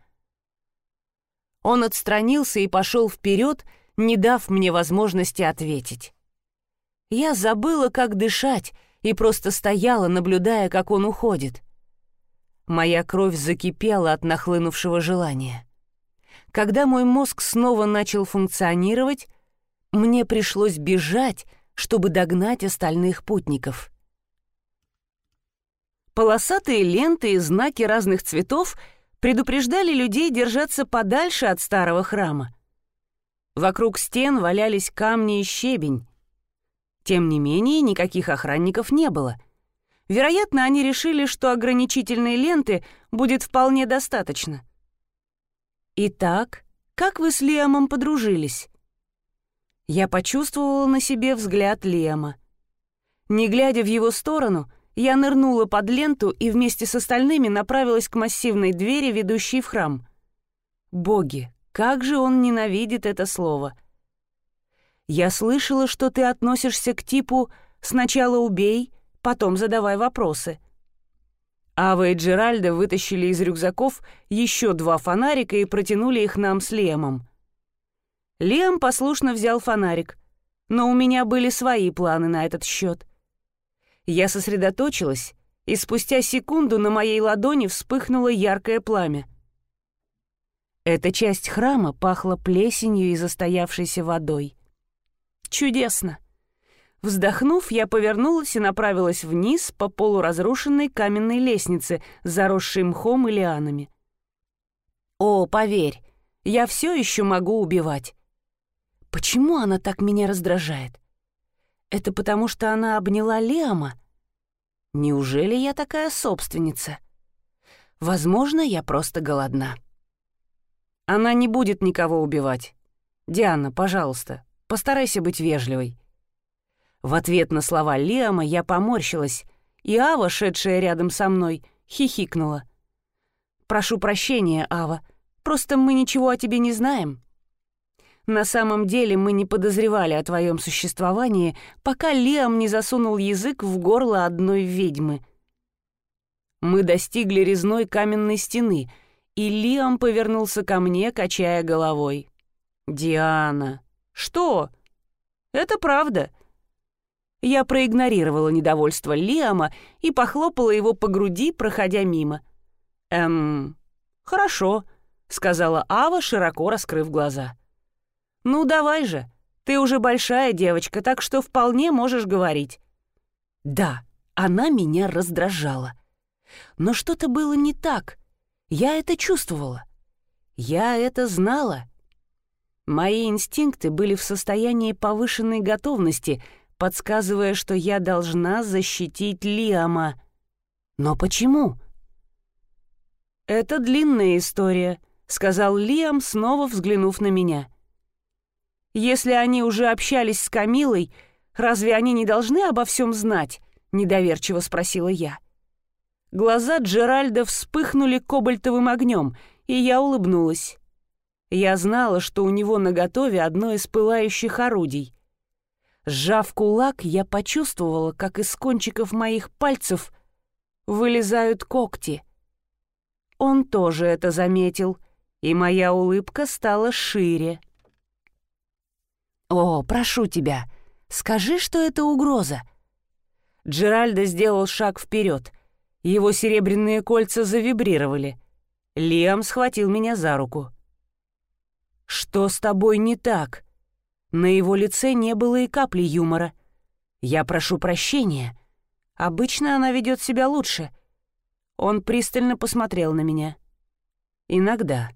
Он отстранился и пошел вперед, не дав мне возможности ответить. Я забыла, как дышать, и просто стояла, наблюдая, как он уходит. Моя кровь закипела от нахлынувшего желания. Когда мой мозг снова начал функционировать, мне пришлось бежать, чтобы догнать остальных путников. Полосатые ленты и знаки разных цветов предупреждали людей держаться подальше от старого храма. Вокруг стен валялись камни и щебень, тем не менее, никаких охранников не было. Вероятно, они решили, что ограничительной ленты будет вполне достаточно. «Итак, как вы с Лиамом подружились?» Я почувствовала на себе взгляд Лиама. Не глядя в его сторону, я нырнула под ленту и вместе с остальными направилась к массивной двери, ведущей в храм. Боги, как же он ненавидит это слово — я слышала, что ты относишься к типу «сначала убей, потом задавай вопросы». Ава и Джеральда вытащили из рюкзаков еще два фонарика и протянули их нам с Лемом. Лем послушно взял фонарик, но у меня были свои планы на этот счет. Я сосредоточилась, и спустя секунду на моей ладони вспыхнуло яркое пламя. Эта часть храма пахла плесенью и застоявшейся водой. Чудесно. Вздохнув, я повернулась и направилась вниз по полуразрушенной каменной лестнице, заросшей мхом и лианами. «О, поверь, я все еще могу убивать. Почему она так меня раздражает? Это потому, что она обняла Лиама? Неужели я такая собственница? Возможно, я просто голодна. Она не будет никого убивать. Диана, пожалуйста, постарайся быть вежливой. В ответ на слова Лиама я поморщилась, и Ава, шедшая рядом со мной, хихикнула. «Прошу прощения, Ава, просто мы ничего о тебе не знаем. На самом деле мы не подозревали о твоем существовании, пока Лиам не засунул язык в горло одной ведьмы. Мы достигли резной каменной стены, и Лиам повернулся ко мне, качая головой. «Диана!» «Что?» «Это правда. Я проигнорировала недовольство Лиама и похлопала его по груди, проходя мимо. «Эм, хорошо», — сказала Ава, широко раскрыв глаза. «Ну, давай же. Ты уже большая девочка, так что вполне можешь говорить». Да, она меня раздражала. Но что-то было не так. Я это чувствовала. Я это знала. Мои инстинкты были в состоянии повышенной готовности — подсказывая, что я должна защитить Лиама. Но почему? «Это длинная история», — сказал Лиам, снова взглянув на меня. «Если они уже общались с Камилой, разве они не должны обо всем знать?» — недоверчиво спросила я. Глаза Джеральда вспыхнули кобальтовым огнем, и я улыбнулась. Я знала, что у него наготове одно из пылающих орудий. Сжав кулак, я почувствовала, как из кончиков моих пальцев вылезают когти. Он тоже это заметил, и моя улыбка стала шире. «О, прошу тебя, скажи, что это угроза». Джеральдо сделал шаг вперед. Его серебряные кольца завибрировали. Лиам схватил меня за руку. «Что с тобой не так?» На его лице не было и капли юмора. «Я прошу прощения. Обычно она ведет себя лучше». Он пристально посмотрел на меня. «Иногда».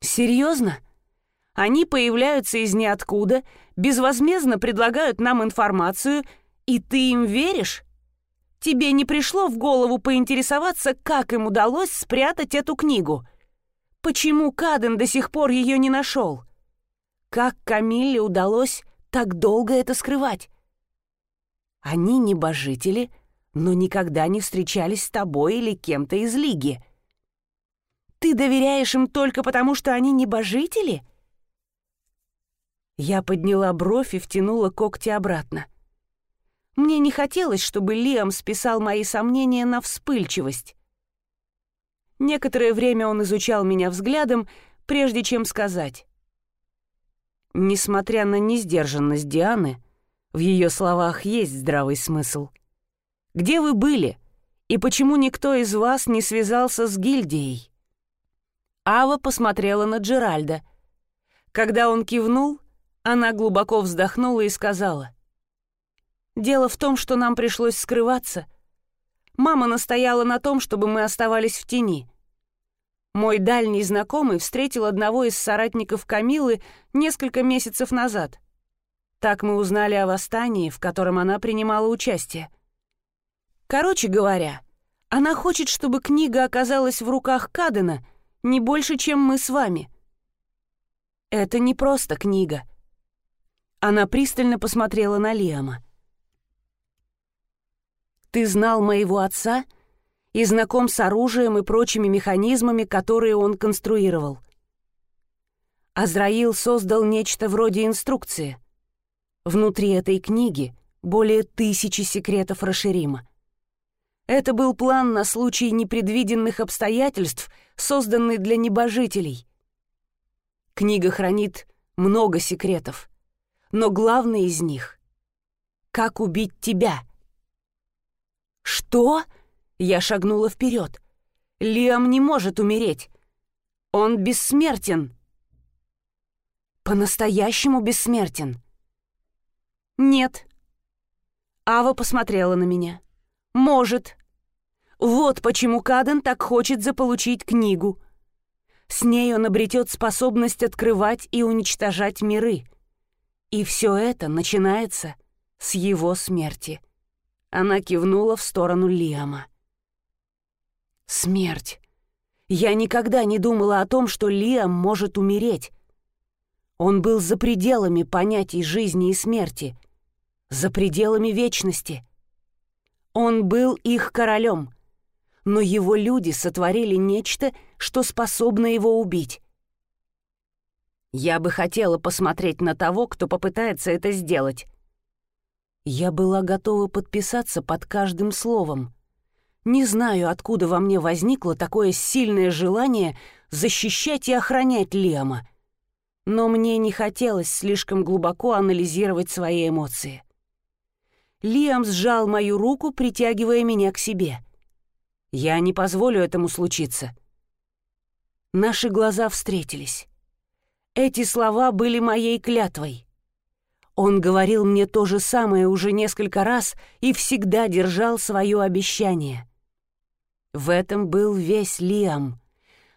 «Серьезно? Они появляются из ниоткуда, безвозмездно предлагают нам информацию, и ты им веришь? Тебе не пришло в голову поинтересоваться, как им удалось спрятать эту книгу? Почему Каден до сих пор ее не нашел?» Как Камилле удалось так долго это скрывать? Они небожители, но никогда не встречались с тобой или кем-то из Лиги. Ты доверяешь им только потому, что они небожители? Я подняла бровь и втянула когти обратно. Мне не хотелось, чтобы Лиам списал мои сомнения на вспыльчивость. Некоторое время он изучал меня взглядом, прежде чем сказать. Несмотря на несдержанность Дианы, в ее словах есть здравый смысл. «Где вы были? И почему никто из вас не связался с гильдией?» Ава посмотрела на Джеральда. Когда он кивнул, она глубоко вздохнула и сказала. «Дело в том, что нам пришлось скрываться. Мама настояла на том, чтобы мы оставались в тени. Мой дальний знакомый встретил одного из соратников Камилы несколько месяцев назад. Так мы узнали о восстании, в котором она принимала участие. Короче говоря, она хочет, чтобы книга оказалась в руках Кадена не больше, чем мы с вами. Это не просто книга. Она пристально посмотрела на Лиама. «Ты знал моего отца и знаком с оружием и прочими механизмами, которые он конструировал. Азраил создал нечто вроде инструкции. Внутри этой книги более тысячи секретов Раширима. Это был план на случай непредвиденных обстоятельств, созданный для небожителей. Книга хранит много секретов, но главный из них — как убить тебя. «Что?» Я шагнула вперед. Лиам не может умереть. Он бессмертен. По-настоящему бессмертен. Нет, Ава посмотрела на меня. «Может. Вот почему Каден так хочет заполучить книгу. С ней он обретет способность открывать и уничтожать миры. И все это начинается с его смерти». Она кивнула в сторону Лиама. «Смерть. Я никогда не думала о том, что Лиам может умереть. Он был за пределами понятий жизни и смерти, за пределами вечности. Он был их королем, но его люди сотворили нечто, что способно его убить. Я бы хотела посмотреть на того, кто попытается это сделать. Я была готова подписаться под каждым словом. Не знаю, откуда во мне возникло такое сильное желание защищать и охранять Лиама — но мне не хотелось слишком глубоко анализировать свои эмоции. Лиам сжал мою руку, притягивая меня к себе. Я не позволю этому случиться. Наши глаза встретились. Эти слова были моей клятвой. Он говорил мне то же самое уже несколько раз и всегда держал свое обещание. В этом был весь Лиам.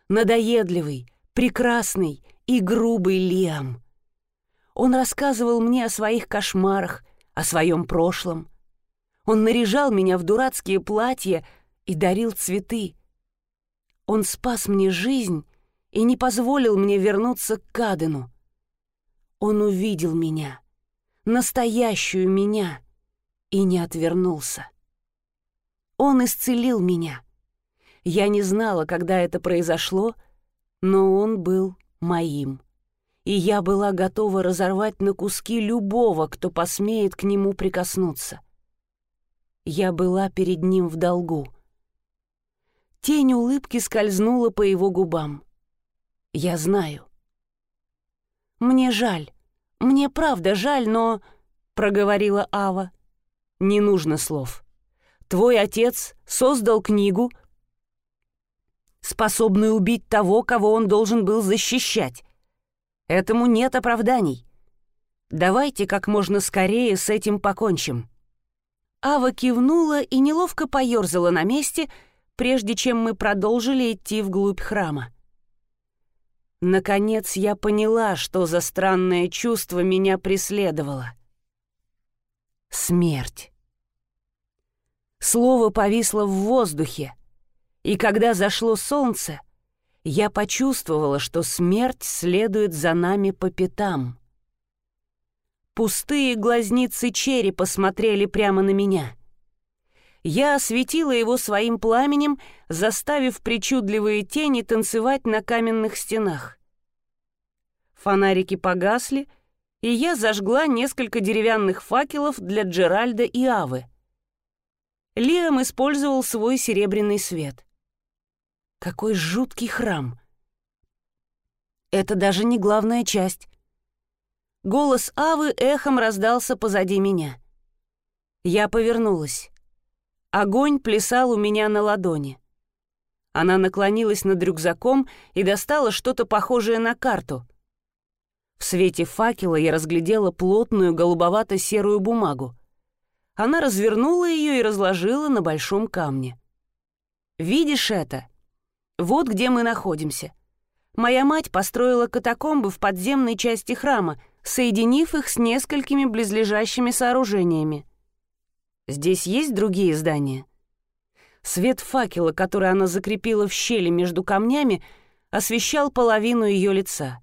Надоедливый, прекрасный и грубый Лиам. Он рассказывал мне о своих кошмарах, о своем прошлом. Он наряжал меня в дурацкие платья и дарил цветы. Он спас мне жизнь и не позволил мне вернуться к Кадену. Он увидел меня, настоящую меня, и не отвернулся. Он исцелил меня. Я не знала, когда это произошло, но он был моим. И я была готова разорвать на куски любого, кто посмеет к нему прикоснуться. Я была перед ним в долгу. Тень улыбки скользнула по его губам. Я знаю. «Мне жаль. Мне правда жаль, но...» — проговорила Ава. «Не нужно слов. Твой отец создал книгу, способную убить того, кого он должен был защищать. Этому нет оправданий. Давайте как можно скорее с этим покончим». Ава кивнула и неловко поерзала на месте, прежде чем мы продолжили идти вглубь храма. Наконец я поняла, что за странное чувство меня преследовало. Смерть. Слово повисло в воздухе, и когда зашло солнце, я почувствовала, что смерть следует за нами по пятам. Пустые глазницы черепа смотрели прямо на меня. Я осветила его своим пламенем, заставив причудливые тени танцевать на каменных стенах. Фонарики погасли, и я зажгла несколько деревянных факелов для Джеральда и Авы. Лиам использовал свой серебряный свет. Какой жуткий храм! Это даже не главная часть. Голос Авы эхом раздался позади меня. Я повернулась. Огонь плясал у меня на ладони. Она наклонилась над рюкзаком и достала что-то похожее на карту. В свете факела я разглядела плотную голубовато-серую бумагу. Она развернула ее и разложила на большом камне. «Видишь это?» Вот где мы находимся. Моя мать построила катакомбы в подземной части храма, соединив их с несколькими близлежащими сооружениями. Здесь есть другие здания? Свет факела, который она закрепила в щели между камнями, освещал половину ее лица.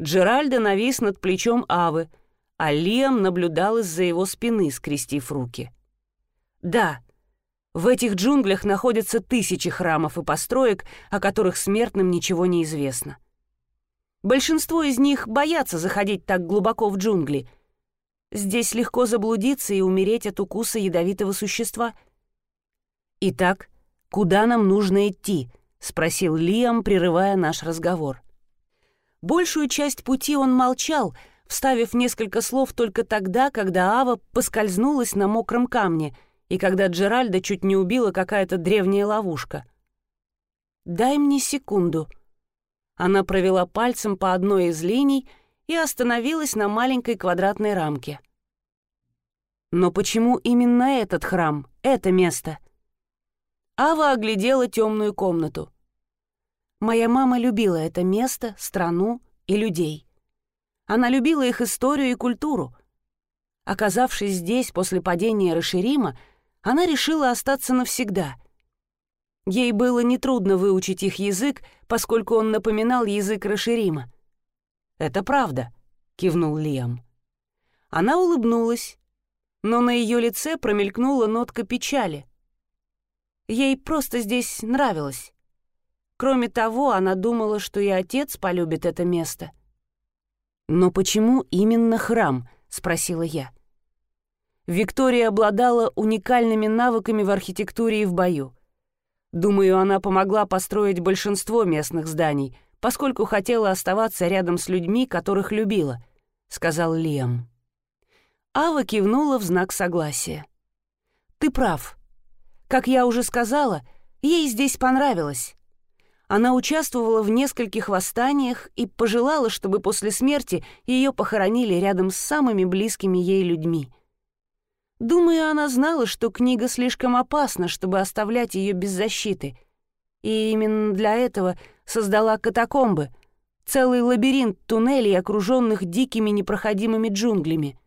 Джеральда навис над плечом Авы, а Лиам наблюдал из-за его спины, скрестив руки. Да, в этих джунглях находятся тысячи храмов и построек, о которых смертным ничего не известно. Большинство из них боятся заходить так глубоко в джунгли. Здесь легко заблудиться и умереть от укуса ядовитого существа. «Итак, куда нам нужно идти?» — спросил Лиам, прерывая наш разговор. Большую часть пути он молчал, вставив несколько слов только тогда, когда Ава поскользнулась на мокром камне — и когда Джеральда чуть не убила какая-то древняя ловушка. «Дай мне секунду». Она провела пальцем по одной из линий и остановилась на маленькой квадратной рамке. Но почему именно этот храм, это место? Ава оглядела темную комнату. Моя мама любила это место, страну и людей. Она любила их историю и культуру. Оказавшись здесь после падения Раширима, она решила остаться навсегда. Ей было нетрудно выучить их язык, поскольку он напоминал язык Раширима. «Это правда», — кивнул Лиам. Она улыбнулась, но на ее лице промелькнула нотка печали. Ей просто здесь нравилось. Кроме того, она думала, что и отец полюбит это место. «Но почему именно храм?» — спросила я. Виктория обладала уникальными навыками в архитектуре и в бою. Думаю, она помогла построить большинство местных зданий, поскольку хотела оставаться рядом с людьми, которых любила, — сказал Лиам. Ава кивнула в знак согласия. «Ты прав. Как я уже сказала, ей здесь понравилось. Она участвовала в нескольких восстаниях и пожелала, чтобы после смерти ее похоронили рядом с самыми близкими ей людьми. Думаю, она знала, что книга слишком опасна, чтобы оставлять ее без защиты, и именно для этого создала катакомбы, целый лабиринт туннелей, окруженных дикими непроходимыми джунглями.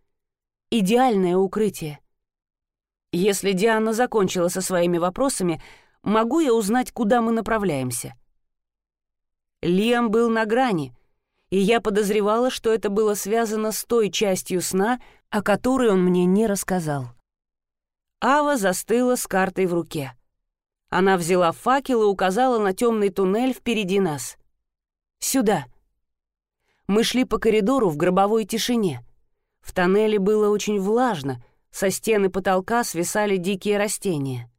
Идеальное укрытие. Если Диана закончила со своими вопросами, могу я узнать, куда мы направляемся? Лиам был на грани, и я подозревала, что это было связано с той частью сна, о которой он мне не рассказал. Ава застыла с картой в руке. Она взяла факел и указала на темный туннель впереди нас. «Сюда». Мы шли по коридору в гробовой тишине. В тоннеле было очень влажно, со стены потолка свисали дикие растения.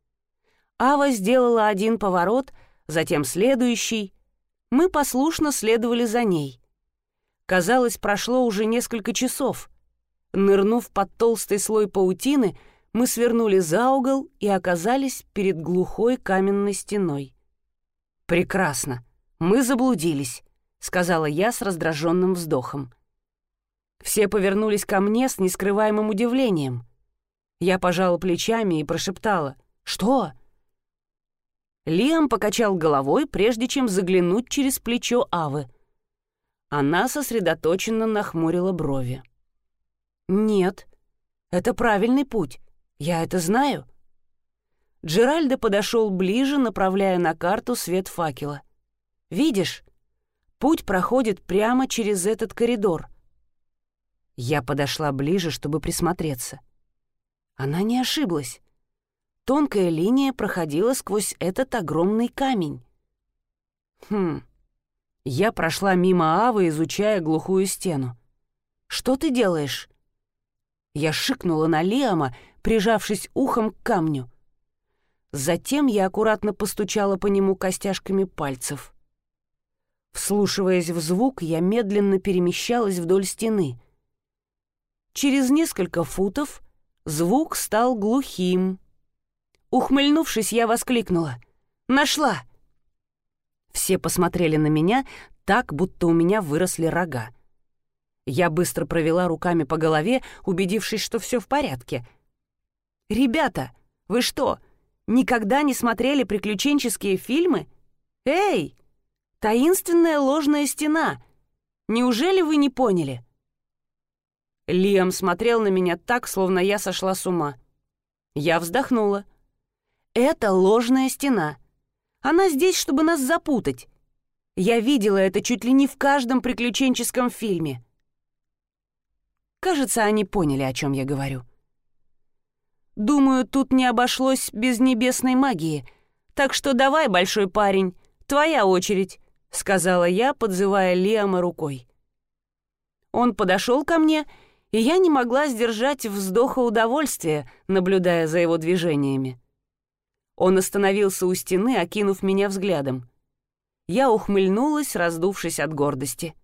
Ава сделала один поворот, затем следующий — мы послушно следовали за ней. Казалось, прошло уже несколько часов. Нырнув под толстый слой паутины, мы свернули за угол и оказались перед глухой каменной стеной. «Прекрасно. Мы заблудились», — сказала я с раздраженным вздохом. Все повернулись ко мне с нескрываемым удивлением. Я пожала плечами и прошептала «Что?». Лиам покачал головой, прежде чем заглянуть через плечо Авы. Она сосредоточенно нахмурила брови. «Нет, это правильный путь. Я это знаю». Джеральдо подошел ближе, направляя на карту свет факела. «Видишь, путь проходит прямо через этот коридор». Я подошла ближе, чтобы присмотреться. Она не ошиблась. Тонкая линия проходила сквозь этот огромный камень. Хм. Я прошла мимо Авы, изучая глухую стену. «Что ты делаешь?» Я шикнула на Лиама, прижавшись ухом к камню. Затем я аккуратно постучала по нему костяшками пальцев. Вслушиваясь в звук, я медленно перемещалась вдоль стены. Через несколько футов звук стал глухим, Ухмыльнувшись, я воскликнула. «Нашла!» Все посмотрели на меня так, будто у меня выросли рога. Я быстро провела руками по голове, убедившись, что все в порядке. «Ребята, вы что, никогда не смотрели приключенческие фильмы? Эй, таинственная ложная стена! Неужели вы не поняли?» Лиам смотрел на меня так, словно я сошла с ума. Я вздохнула. Это ложная стена. Она здесь, чтобы нас запутать. Я видела это чуть ли не в каждом приключенческом фильме. Кажется, они поняли, о чем я говорю. Думаю, тут не обошлось без небесной магии. Так что давай, большой парень, твоя очередь, сказала я, подзывая Лиама рукой. Он подошел ко мне, и я не могла сдержать вздоха удовольствия, наблюдая за его движениями. Он остановился у стены, окинув меня взглядом. Я ухмыльнулась, раздувшись от гордости.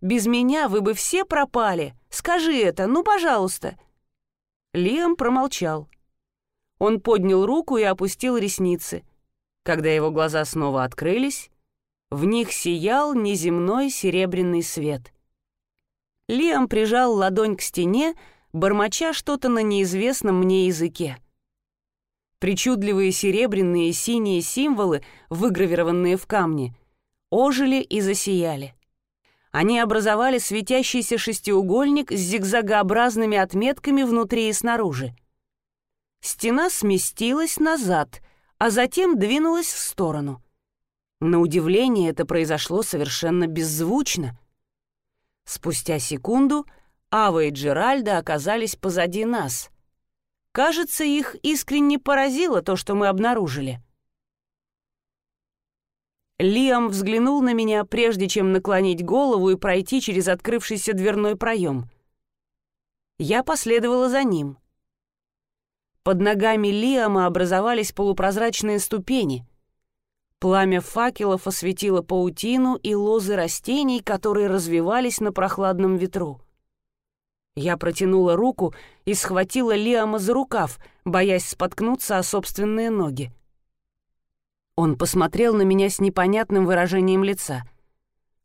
«Без меня вы бы все пропали! Скажи это, ну, пожалуйста!» Лиам промолчал. Он поднял руку и опустил ресницы. Когда его глаза снова открылись, в них сиял неземной серебряный свет. Лиам прижал ладонь к стене, бормоча что-то на неизвестном мне языке. Причудливые серебряные и синие символы, выгравированные в камне, ожили и засияли. Они образовали светящийся шестиугольник с зигзагообразными отметками внутри и снаружи. Стена сместилась назад, а затем двинулась в сторону. На удивление это произошло совершенно беззвучно. Спустя секунду Ава и Джеральда оказались позади нас. Кажется, их искренне поразило то, что мы обнаружили. Лиам взглянул на меня, прежде чем наклонить голову и пройти через открывшийся дверной проем. Я последовала за ним. Под ногами Лиама образовались полупрозрачные ступени. Пламя факелов осветило паутину и лозы растений, которые развивались на прохладном ветру. Я протянула руку и схватила Лиама за рукав, боясь споткнуться о собственные ноги. Он посмотрел на меня с непонятным выражением лица.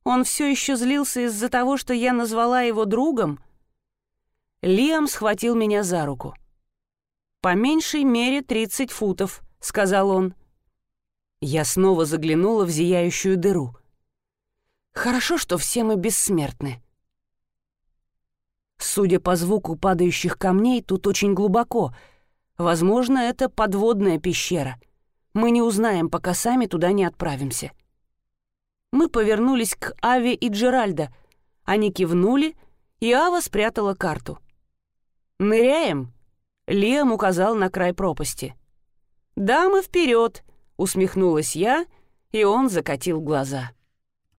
Он все еще злился из-за того, что я назвала его другом. Лиам схватил меня за руку. «По меньшей мере 30 футов», — сказал он. Я снова заглянула в зияющую дыру. «Хорошо, что все мы бессмертны». Судя по звуку падающих камней, тут очень глубоко. Возможно, это подводная пещера — мы не узнаем, пока сами туда не отправимся. Мы повернулись к Аве и Джеральда. Они кивнули, и Ава спрятала карту. «Ныряем?» Лиам указал на край пропасти. «Да, мы вперед!» — усмехнулась я, и он закатил глаза.